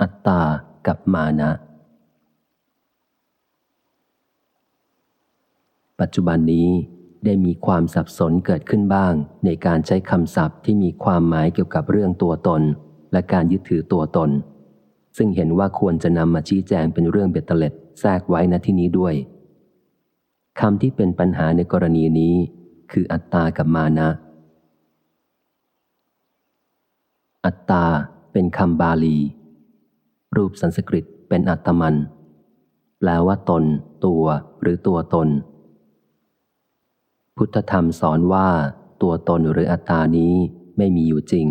อัตตากับมานะ ปัจจุบันนี้ได้มีความสับสนเกิดขึ้นบ้าง ในการใช้คำศัพท์ที่มีความหมายเกี่ยวกับเรื่องตัวตน และการยึดถือตัวตน ซึ่งเห็นว่าควรจะนำมาชี้แจงเป็นเรื่องเบ็ดเตล็ดแทรกไว้ณที่นี้ด้วยคำที่เป็นปัญหาในกรณีนี้ คืออัตตากับมานะ อัตตาเป็นคำบาลี รูปสันสกฤตเป็นอัตมัน แปลว่าตน ตัวหรือตัวตน พุทธธรรมสอนว่า ตัวตนหรืออัตตานี้ไม่มีอยู่จริง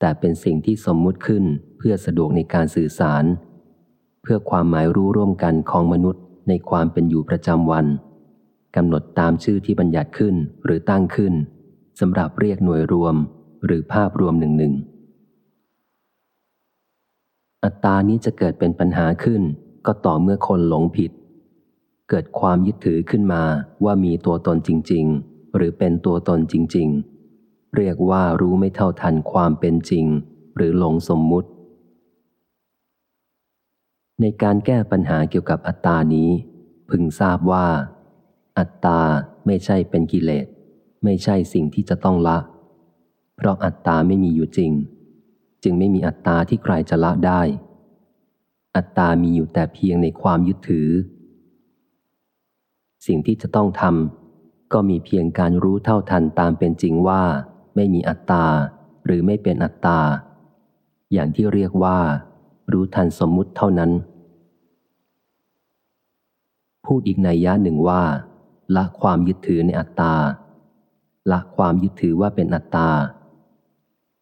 แต่เป็นสิ่งที่สมมุติขึ้นเพื่อสะดวกในการสื่อสาร เพื่อความหมายรู้ร่วมกันของมนุษย์ในความเป็นอยู่ประจำวันกำหนดตามชื่อที่บัญญัติขึ้นหรือตั้งขึ้นสำหรับเรียกหน่วยรวมหรือภาพรวมหนึ่งหนึ่ง อัตตานี้จะเกิดเป็นปัญหาขึ้น ก็ต่อเมื่อคนหลงผิด เกิดความยึดถือขึ้นมาว่ามีตัวตนจริง ๆ หรือเป็นตัวตนจริง ๆ เรียกว่ารู้ไม่เท่าทันความเป็นจริง หรือหลงสมมุติ ในการแก้ปัญหาเกี่ยวกับอัตตานี้ พึงทราบว่า อัตตาไม่ใช่เป็นกิเลส ไม่ใช่สิ่งที่จะต้องละ เพราะอัตตาไม่มีอยู่จริง จึงไม่มีอัตตาที่ใครจะละได้ อัตตามีอยู่แต่เพียงในความยึดถือ สิ่งที่จะต้องทำก็มีเพียงการรู้เท่าทันตามเป็นจริงว่า ไม่มีอัตตาหรือไม่เป็นอัตตา อย่างที่เรียกว่า รู้ทันสมมุติเท่านั้น พูดอีกในยะหนึ่งว่า ละความยึดถือในอัตตาละความยึดถือว่าเป็นอัตตา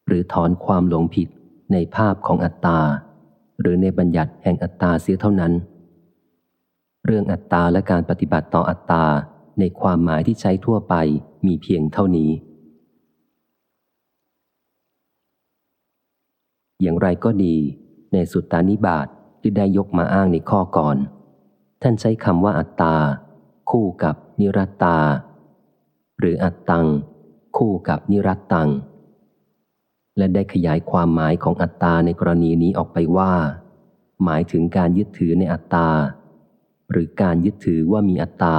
หรือถอนความหลงผิดในภาพของอัตตา หรือในบัญญัติแห่งอัตตาเสียเท่านั้น เรื่องอัตตาและการปฏิบัติต่ออัตตาในความหมายที่ใช้ทั่วไปมีเพียงเท่านี้ อย่างไรก็ดี ในสุตตานิบาตทที่ได้ยกมาอ้างในข้อก่อน ท่านใช้คำว่าอัตตา คู่กับนิรัตตา หรืออัตตัง คู่กับนิรัตตัง และได้ขยายความหมายของอัตตาในกรณีนี้ออกไปว่า หมายถึงการยึดถือในอัตตา หรือการยึดถือว่ามีอัตตา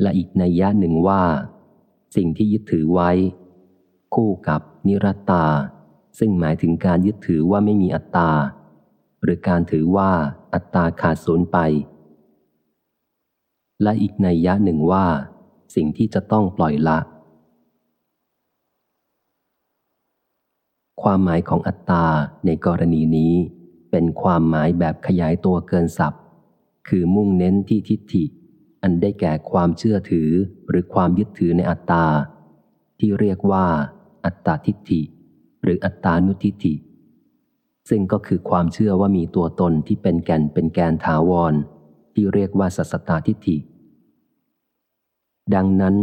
และอีกในยะหนึ่งว่า สิ่งที่ยึดถือไว้ คู่กับนิรัตตา ซึ่งหมายถึงการยึดถือว่าไม่มีอัตตา หรือการถือว่าอัตตาขาดสูญไป และอีกในยะหนึ่งว่า สิ่งที่จะต้องปล่อยละ ความหมายของอัตตาในกรณีนี้ เป็นความหมายแบบขยายตัวเกินศัพท์ คือมุ่งเน้นที่ทิฏฐิ อันได้แก่ความเชื่อถือหรือความยึดถือในอัตตา ที่เรียกว่า อัตตาทิฏฐิ หรืออัตตานุทิฏฐิ ซึ่งก็คือความเชื่อว่ามีตัวตนที่เป็นแก่นเป็นแกนถาวร ที่เรียกว่าสัสตตาทิฏฐิ ดังนั้น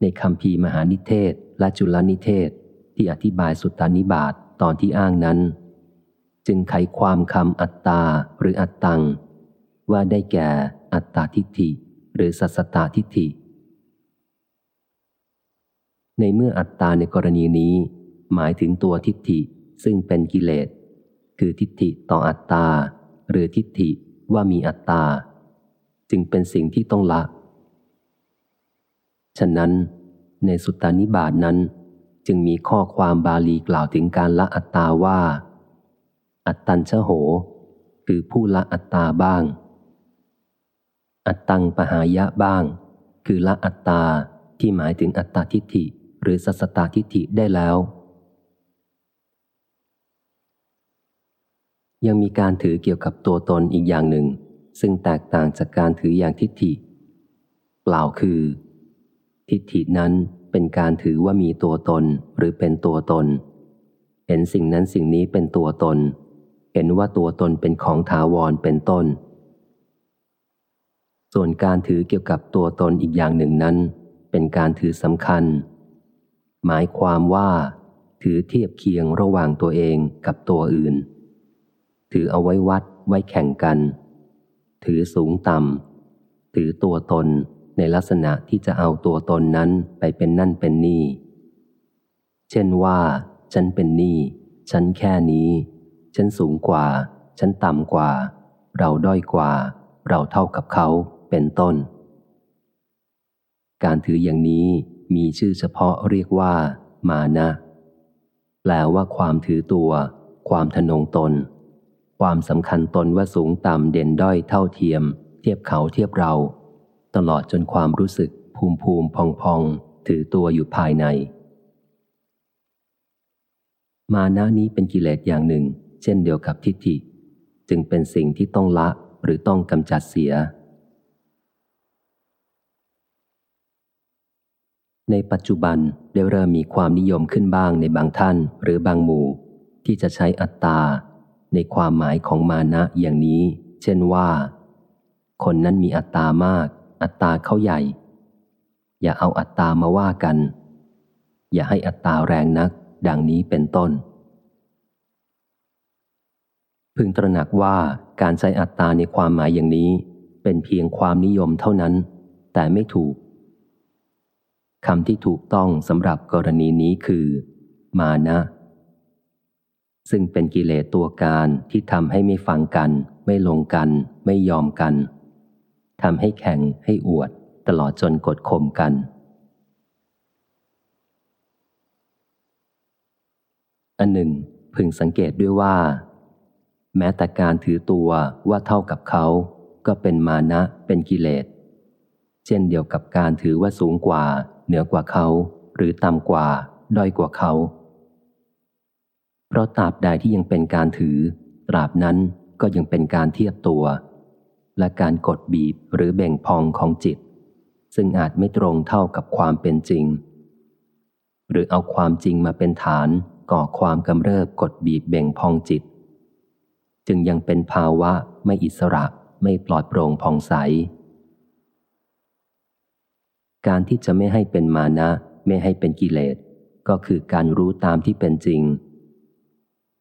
ในคำพีมหานิเทศและจุลนิเทศ ที่อธิบายสุตตานิบาตตอนที่อ้างนั้น จึงไขความคำอัตตาหรืออัตตัง ว่าได้แก่อัตตาทิฏฐิ หรือสัสตาทิฏฐิ ในเมื่ออัตตาในกรณีนี้ หมายถึงตัวทิฏฐิซึ่งเป็นกิเลส คือทิฏฐิต่ออัตตา หรือทิฏฐิว่ามีอัตตา จึงเป็นสิ่งที่ต้องละ ฉะนั้นในสุตตานิบาตนั้น จึงมีข้อความบาลีกล่าวถึงการละอัตตาว่า อัตตัญชโห คือผู้ละอัตตาบ้าง อัตตังปหายะบ้าง คือละอัตตาที่หมายถึงอัตตาทิฏฐิหรือสัสตาทิฏฐิได้แล้ว ยังมีการถือเกี่ยวกับตัวตนอีกอย่างหนึ่ง ซึ่งแตกต่างจากการถืออย่างทิฏฐิกล่าวคือ ทิฏฐินั้น เป็นการถือว่ามีตัวตนหรือเป็นตัวตน เห็นสิ่งนั้นสิ่งนี้เป็นตัวตน เห็นว่าตัวตนเป็นของถาวรเป็นต้น ส่วนการถือเกี่ยวกับตัวตนอีกอย่างหนึ่งนั้น เป็นการถือสำคัญ หมายความว่า ถือเทียบเคียงระหว่างตัวเองกับตัวอื่น ถือเอาไว้วัดไว้แข่งกัน ถือสูงต่ำถือตัวตน ในลักษณะที่จะเอาตัวตนนั้นไปเป็นนั่นเป็นนี่ เช่นว่า ฉันเป็นนี่ฉันแค่นี้ ฉันสูงกว่า ฉันต่ำกว่า เราด้อยกว่า เราเท่ากับเขา เป็นต้น การถืออย่างนี้มีชื่อเฉพาะเรียกว่า มานะ แปลว่าความถือตัว ความทนงตน ความสำคัญตนว่าสูงต่ำเด่นด้อยเท่าเทียม เทียบเขาเทียบเรา ตลอดจนความรู้สึกภูมิภูมิพองพองถือตัวอยู่ภายใน มานะนี้เป็นกิเลสอย่างหนึ่ง เช่นเดียวกับทิฏฐิ จึงเป็นสิ่งที่ต้องละหรือต้องกำจัดเสีย ในปัจจุบันได้เริ่มมีความนิยมขึ้นบ้างในบางท่านหรือบางหมู่ ที่จะใช้อัตตา ในความหมายของมานะอย่างนี้ เช่นว่า คนนั้นมีอัตตามาก อัตตาเขาใหญ่ อย่าเอาอัตตามาว่ากัน อย่าให้อัตตาแรงนัก ดังนี้เป็นต้น พึงตระหนักว่าการใช้อัตตาในความหมายอย่างนี้ เป็นเพียงความนิยมเท่านั้น แต่ไม่ถูกคำที่ถูกต้องสำหรับกรณีนี้คือ มานะ ซึ่งเป็นกิเลสตัวการที่ทำให้ไม่ฟังกัน ไม่ลงกัน ไม่ยอมกัน ทำให้แข่งให้อวด ตลอดจนกดข่มกัน อันหนึ่ง พึงสังเกตด้วยว่า แม้แต่การถือตัวว่าเท่ากับเขา ก็เป็นมานะเป็นกิเลส เช่นเดียวกับการถือว่าสูงกว่า เหนือกว่าเขา หรือต่ำกว่า ด้อยกว่าเขา เพราะตราบใดที่ยังเป็นการถือ ตราบนั้นก็ยังเป็นการเทียบตัว และการกดบีบหรือเบ่งพองของจิต ซึ่งอาจไม่ตรงเท่ากับความเป็นจริง หรือเอาความจริงมาเป็นฐานก่อความกำเริบกดบีบเบ่งพองจิต จึงยังเป็นภาวะไม่อิสระไม่ปลอดโปร่งผ่องใส การที่จะไม่ให้เป็นมานะไม่ให้เป็นกิเลส ก็คือการรู้ตามที่เป็นจริง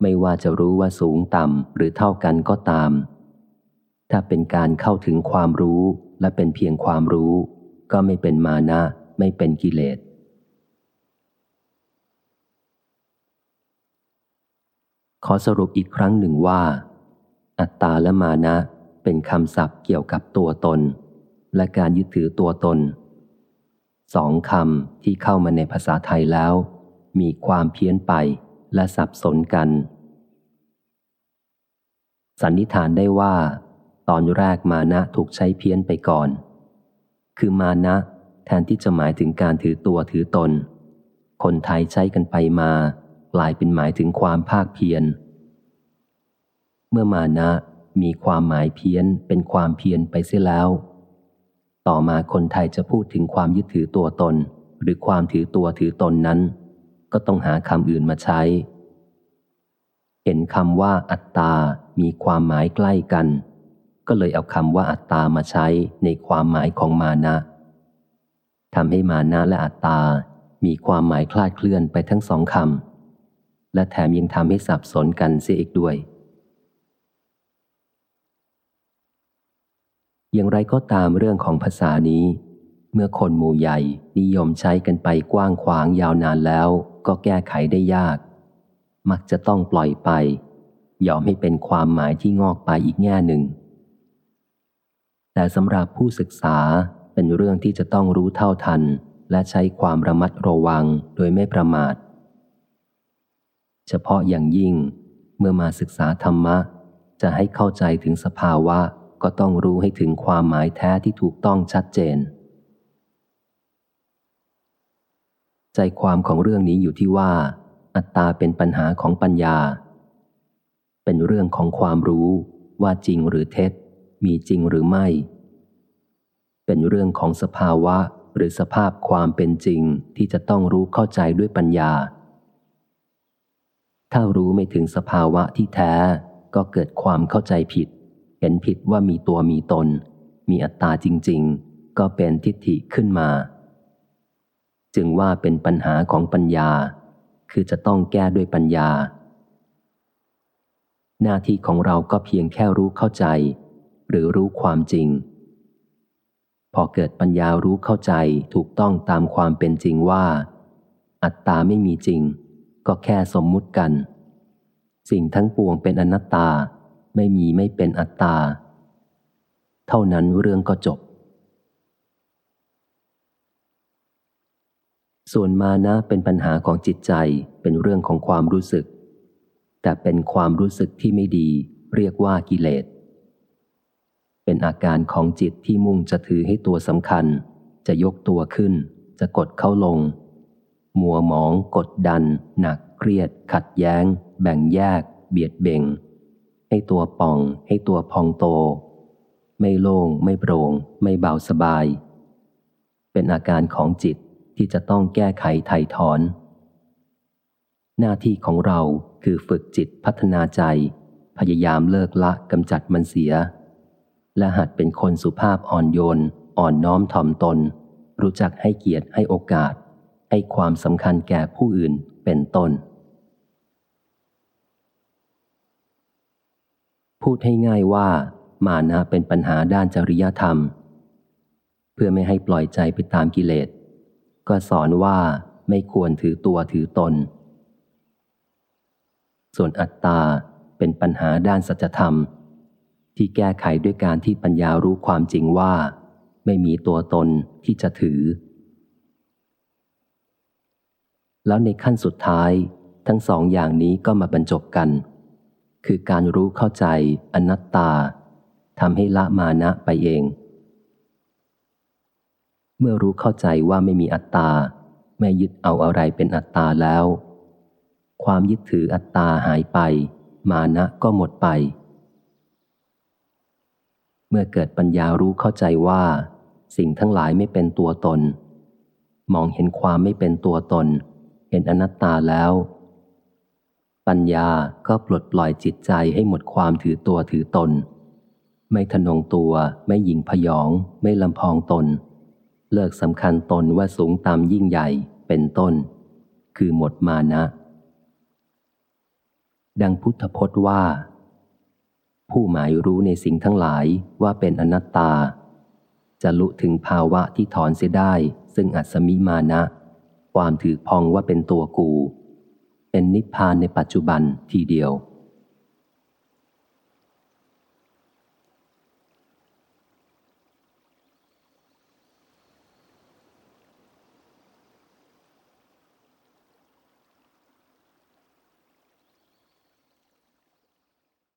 ไม่ว่าจะรู้ว่าสูงต่ำหรือเท่ากันก็ตาม ถ้าเป็นการเข้าถึงความรู้และเป็นเพียงความรู้ ก็ไม่เป็นมานะ ไม่เป็นกิเลส ขอสรุปอีกครั้งหนึ่งว่า อัตตาและมานะเป็นคำศัพท์เกี่ยวกับตัวตน และการยึดถือตัวตนสองคำที่เข้ามาในภาษาไทยแล้ว มีความเพี้ยนไปและสับสนกัน สันนิษฐานได้ว่า ตอนแรกมานะถูกใช้เพี้ยนไปก่อน คือมานะ แทนที่จะหมายถึงการถือตัวถือตน คนไทยใช้กันไปมา กลายเป็นหมายถึงความภาคเพียร เมื่อมานะมีความหมายเพี้ยนเป็นความเพียรไปเสียแล้ว ต่อมาคนไทยจะพูดถึงความยึดถือตัวตน หรือความถือตัวถือตนนั้น ก็ต้องหาคำอื่นมาใช้ เห็นคำว่าอัตตา มีความหมายใกล้กัน ก็เลยเอาคำว่าอัตตามาใช้ในความหมายของมานะทำให้มานะและอัตตา มีความหมายคลาดเคลื่อนไปทั้งสองคำและแถมยังทำให้สับสนกันเสียอีกด้วย อย่างไรก็ตามเรื่องของภาษานี้ เมื่อคนหมู่ใหญ่นิยมใช้กันไปกว้างขวางยาวนานแล้ว ก็แก้ไขได้ยาก มักจะต้องปล่อยไป ยอมให้เป็นความหมายที่งอกไปอีกแง่หนึ่ง แต่สำหรับผู้ศึกษาเป็นเรื่องที่จะต้องรู้เท่าทัน และใช้ความระมัดระวังโดยไม่ประมาท เฉพาะอย่างยิ่งเมื่อมาศึกษาธรรมะ จะให้เข้าใจถึงสภาวะก็ต้องรู้ให้ถึงความหมายแท้ที่ถูกต้องชัดเจน ใจความของเรื่องนี้อยู่ที่ว่า อัตตาเป็นปัญหาของปัญญา เป็นเรื่องของความรู้ว่าจริงหรือเท็จ มีจริงหรือไม่ เป็นเรื่องของสภาวะหรือสภาพความเป็นจริงที่จะต้องรู้เข้าใจด้วยปัญญา ถ้ารู้ไม่ถึงสภาวะที่แท้ก็เกิดความเข้าใจผิด เห็นผิดว่ามีตัวมีตน มีอัตตาจริง ๆ ก็เป็นทิฏฐิขึ้นมา จึงว่าเป็นปัญหาของปัญญา คือจะต้องแก้ด้วยปัญญา หน้าที่ของเราก็เพียงแค่รู้เข้าใจ หรือรู้ความจริง พอเกิดปัญญารู้เข้าใจถูกต้องตามความเป็นจริงว่า อัตตาไม่มีจริง ก็แค่สมมุติกัน สิ่งทั้งปวงเป็นอนัตตา ไม่มีไม่เป็นอัตตา เท่านั้นเรื่องก็จบ ส่วนมานะเป็นปัญหาของจิตใจเป็นเรื่องของความรู้สึก แต่เป็นความรู้สึกที่ไม่ดี เรียกว่ากิเลส เป็นอาการของจิตที่มุ่งจะถือให้ตัวสำคัญ จะยกตัวขึ้น จะกดเข้าลง มัวหมอง กดดัน หนัก เครียด ขัดแย้ง แบ่งแยก เบียดเบ่ง ให้ตัวป่อง ให้ตัวพองโต ไม่โล่ง ไม่โปร่ง ไม่เบาสบาย เป็นอาการของจิตที่จะต้องแก้ไขไถ่ถอน หน้าที่ของเราคือฝึกจิตพัฒนาใจ พยายามเลิกละกำจัดมันเสีย และหัดเป็นคนสุภาพอ่อนโยน อ่อนน้อมถ่อมตน รู้จักให้เกียรติให้โอกาส ให้ความสำคัญแก่ผู้อื่นเป็นต้น พูดให้ง่ายว่า มานะเป็นปัญหาด้านจริยธรรม เพื่อไม่ให้ปล่อยใจไปตามกิเลส ก็สอนว่าไม่ควรถือตัวถือตน ส่วนอัตตาเป็นปัญหาด้านสัจธรรม ที่แก้ไขด้วยการที่ปัญญารู้ความจริงว่า ไม่มีตัวตนที่จะถือ แล้วในขั้นสุดท้าย ทั้งสองอย่างนี้ก็มาบรรจบกัน คือการรู้เข้าใจอนัตตาทำให้ละมานะไปเอง เมื่อรู้เข้าใจว่าไม่มีอัตตา ไม่ยึดเอาอะไรเป็นอัตตาแล้ว ความยึดถืออัตตาหายไป มานะก็หมดไป เมื่อเกิดปัญญารู้เข้าใจว่า สิ่งทั้งหลายไม่เป็นตัวตน มองเห็นความไม่เป็นตัวตน เห็นอนัตตาแล้ว ปัญญาก็ปลดปล่อยจิตใจให้หมดความถือตัวถือตน ไม่ทนงตัวไม่หยิงพยอง ไม่ลำพองตน เลิกสำคัญตนว่าสูงตามยิ่งใหญ่เป็นต้น คือหมดมานะ ดังพุทธพจน์ว่า ผู้หมายรู้ในสิ่งทั้งหลายว่าเป็นอนัตตา จะลุถึงภาวะที่ถอนเสียได้ ซึ่งอัศมิมานะ ความถือพองว่าเป็นตัวกู เป็นนิพพานในปัจจุบันทีเดียว